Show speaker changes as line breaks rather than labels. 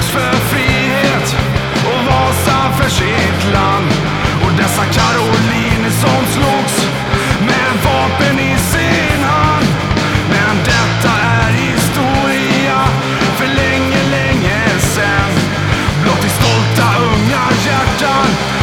slogs för frihet och Vasa för sitt land. Och dessa karoliner som slogs med vapen i sin hand. Men detta är historia för länge, länge sen. Blott i stolta unga hjärtan